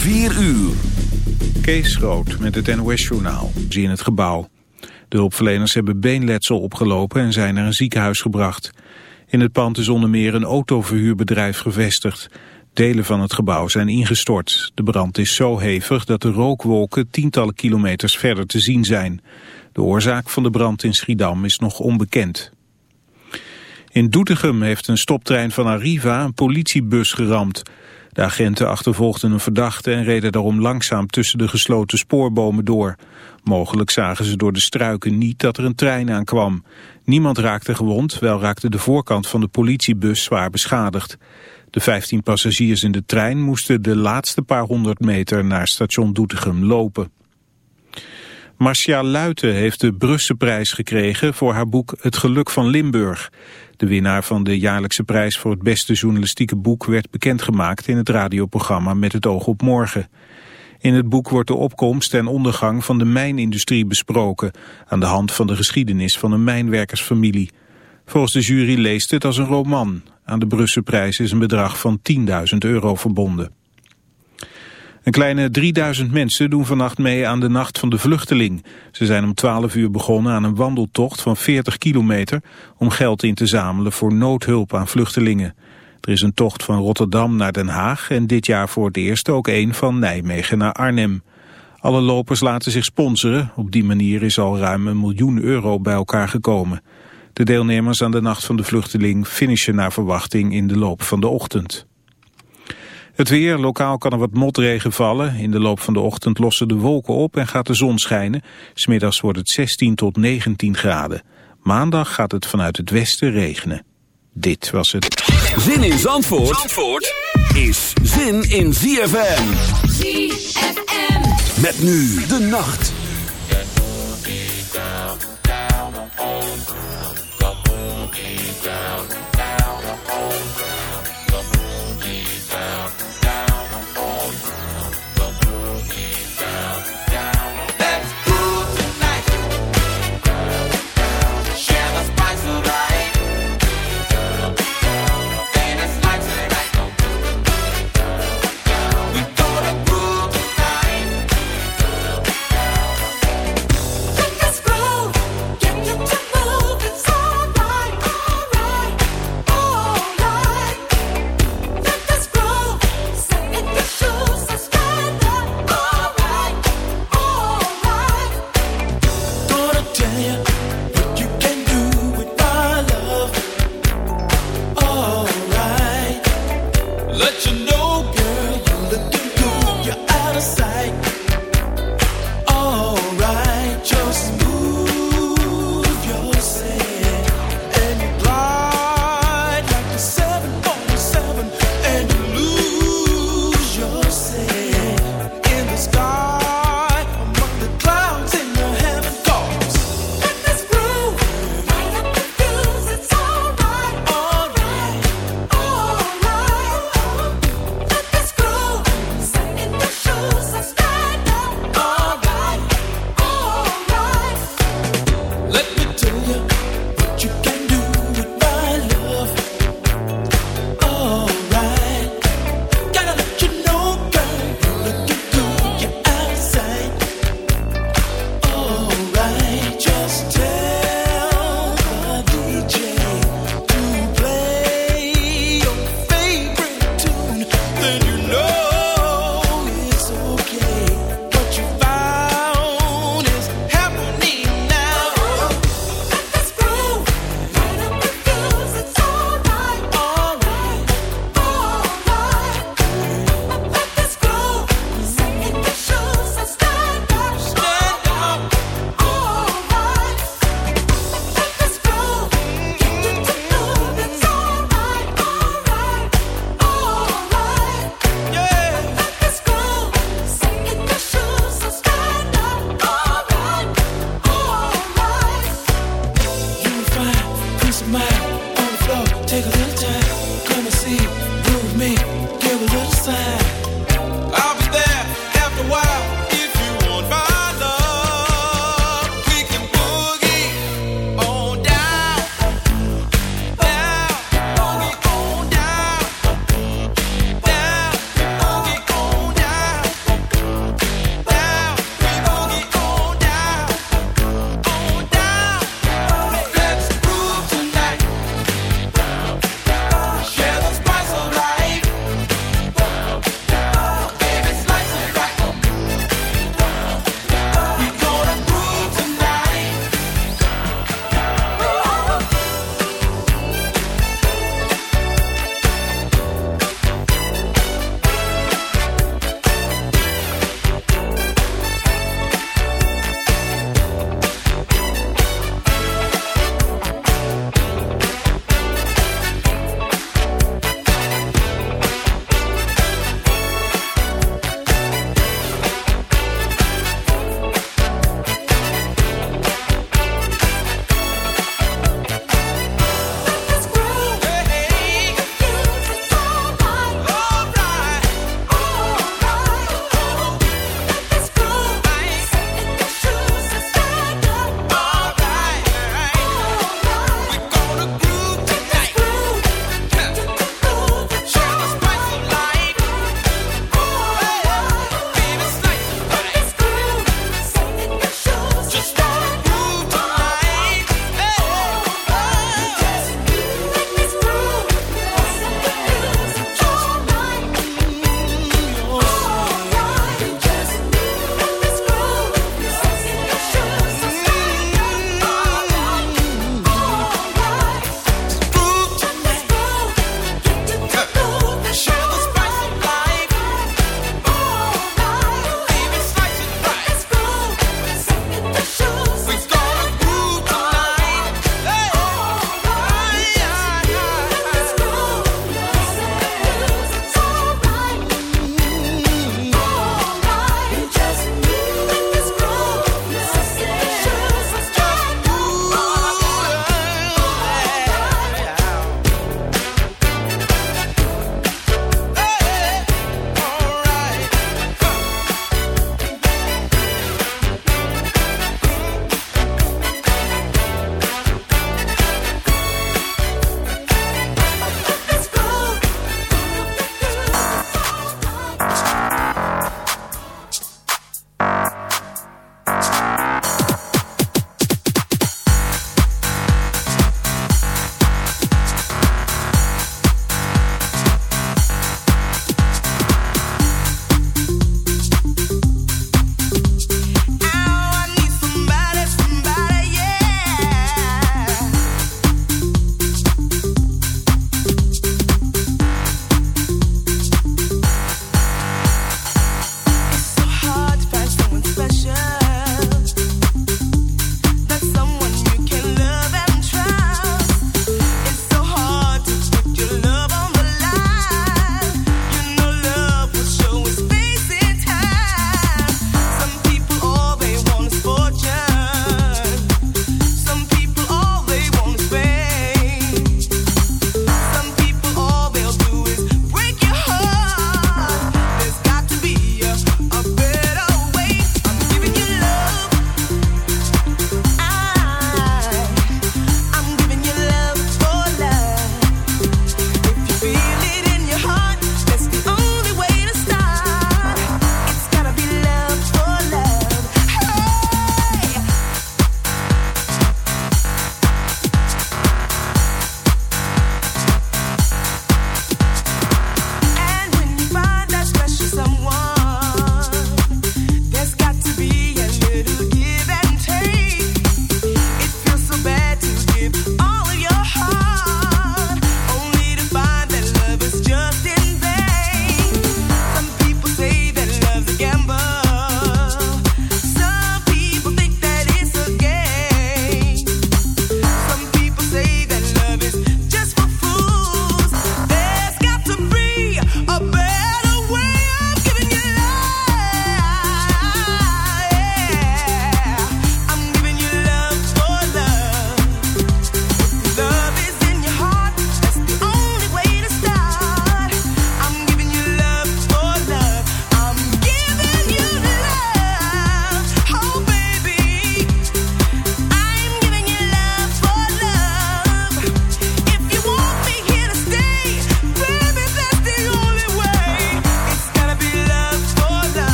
4 uur. Kees Rood met het NOS-journaal. Zie in het gebouw. De hulpverleners hebben beenletsel opgelopen en zijn naar een ziekenhuis gebracht. In het pand is onder meer een autoverhuurbedrijf gevestigd. Delen van het gebouw zijn ingestort. De brand is zo hevig dat de rookwolken tientallen kilometers verder te zien zijn. De oorzaak van de brand in Schiedam is nog onbekend. In Doetinchem heeft een stoptrein van Arriva een politiebus geramd. De agenten achtervolgden een verdachte en reden daarom langzaam tussen de gesloten spoorbomen door. Mogelijk zagen ze door de struiken niet dat er een trein aankwam. Niemand raakte gewond, wel raakte de voorkant van de politiebus zwaar beschadigd. De 15 passagiers in de trein moesten de laatste paar honderd meter naar station Doetinchem lopen. Marcia Luiten heeft de Brusseprijs gekregen voor haar boek Het Geluk van Limburg. De winnaar van de jaarlijkse prijs voor het beste journalistieke boek werd bekendgemaakt in het radioprogramma Met het oog op morgen. In het boek wordt de opkomst en ondergang van de mijnindustrie besproken, aan de hand van de geschiedenis van een mijnwerkersfamilie. Volgens de jury leest het als een roman. Aan de Brusseprijs is een bedrag van 10.000 euro verbonden. Een kleine 3000 mensen doen vannacht mee aan de Nacht van de Vluchteling. Ze zijn om 12 uur begonnen aan een wandeltocht van 40 kilometer... om geld in te zamelen voor noodhulp aan vluchtelingen. Er is een tocht van Rotterdam naar Den Haag... en dit jaar voor het eerst ook een van Nijmegen naar Arnhem. Alle lopers laten zich sponsoren. Op die manier is al ruim een miljoen euro bij elkaar gekomen. De deelnemers aan de Nacht van de Vluchteling finishen naar verwachting in de loop van de ochtend. Het weer, lokaal kan er wat motregen vallen. In de loop van de ochtend lossen de wolken op en gaat de zon schijnen. Smiddags wordt het 16 tot 19 graden. Maandag gaat het vanuit het westen regenen. Dit was het. Zin in Zandvoort, Zandvoort is zin in ZFM. ZFM. Met nu de nacht.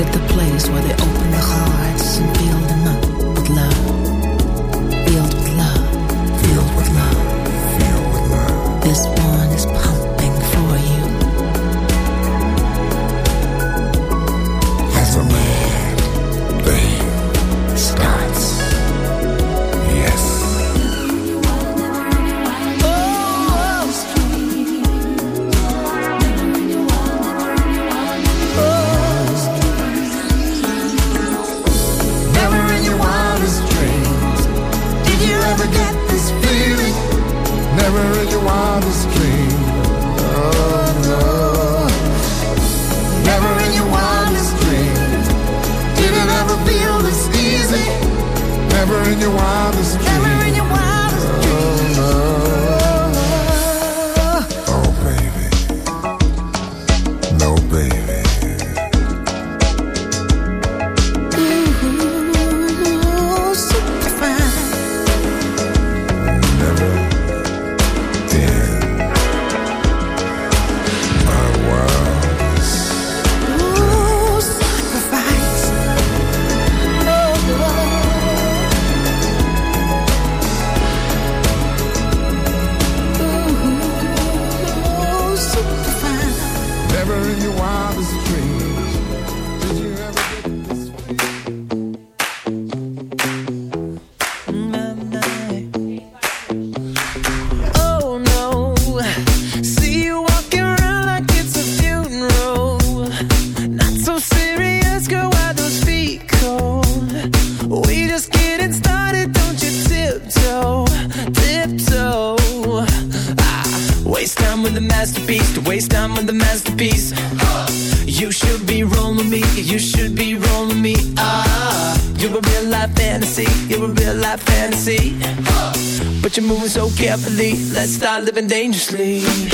at the place moving so carefully. Let's start living dangerously.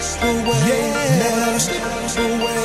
slips yeah. away.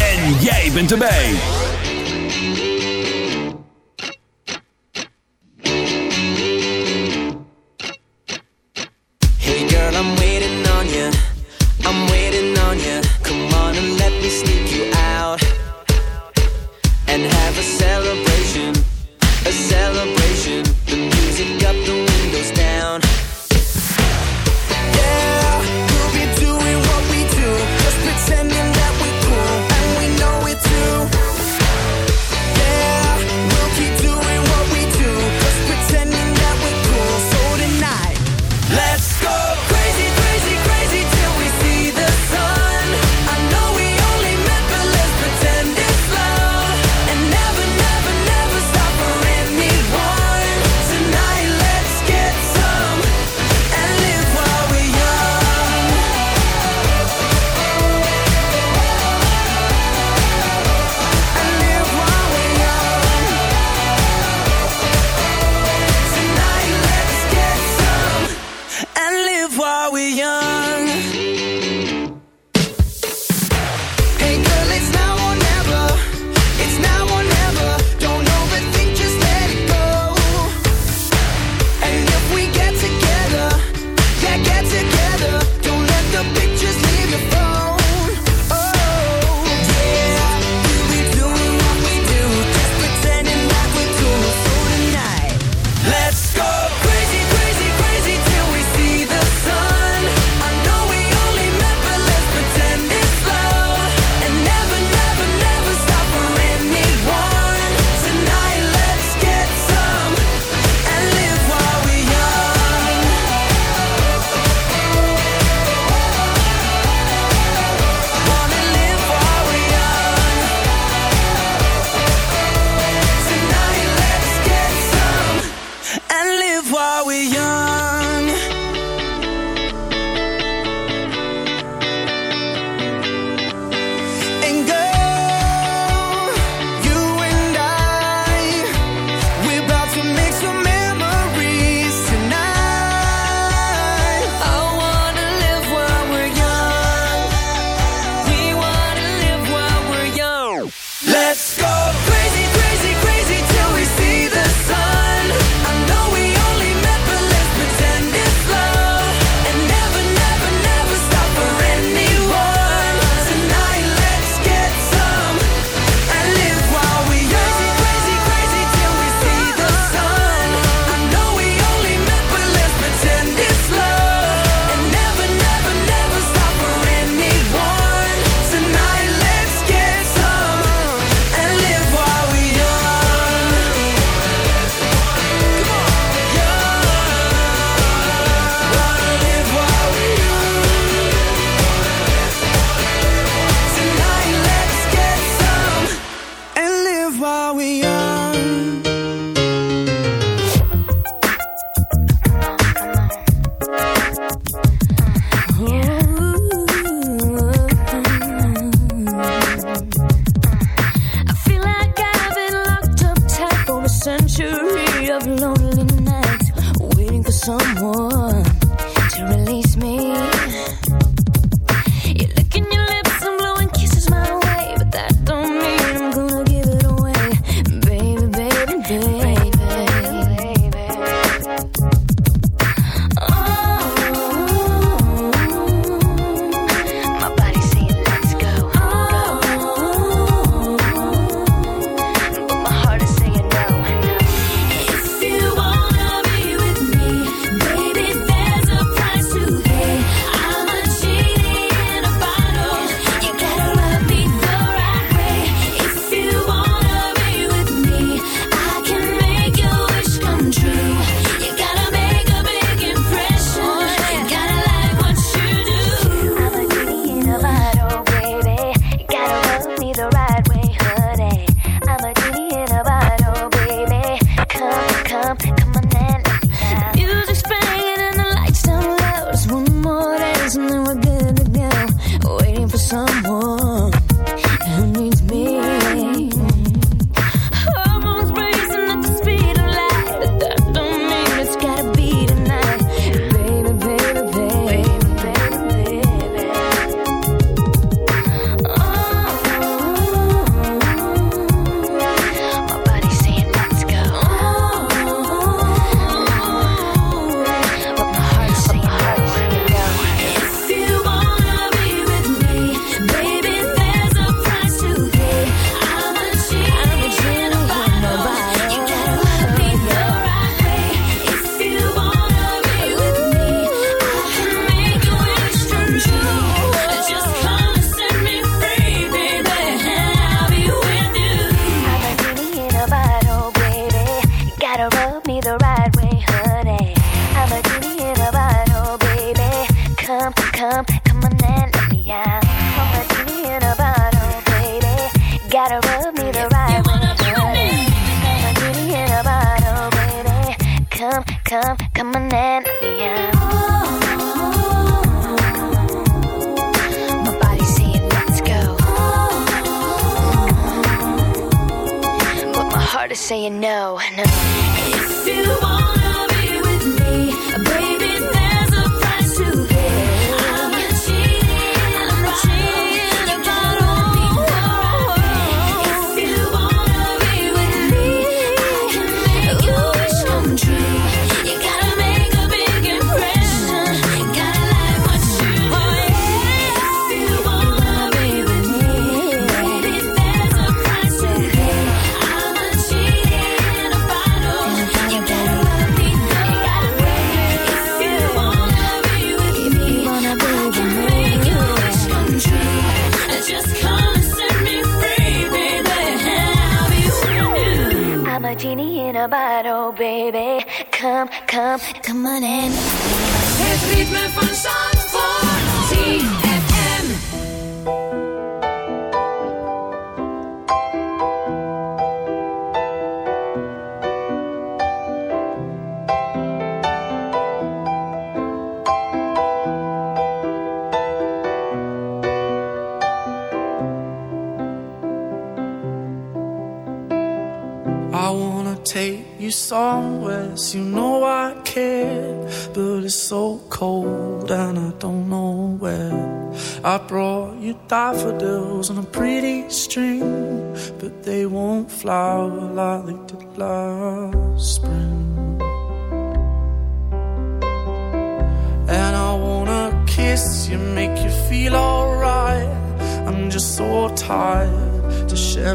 En jij bent erbij.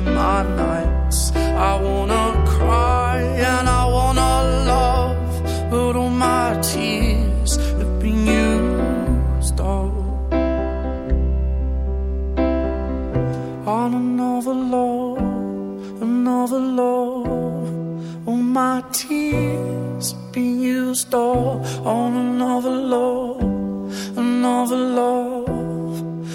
my nights. I wanna cry and I wanna love, but all my tears have been used all on another love, another love. All my tears been used on another love, another love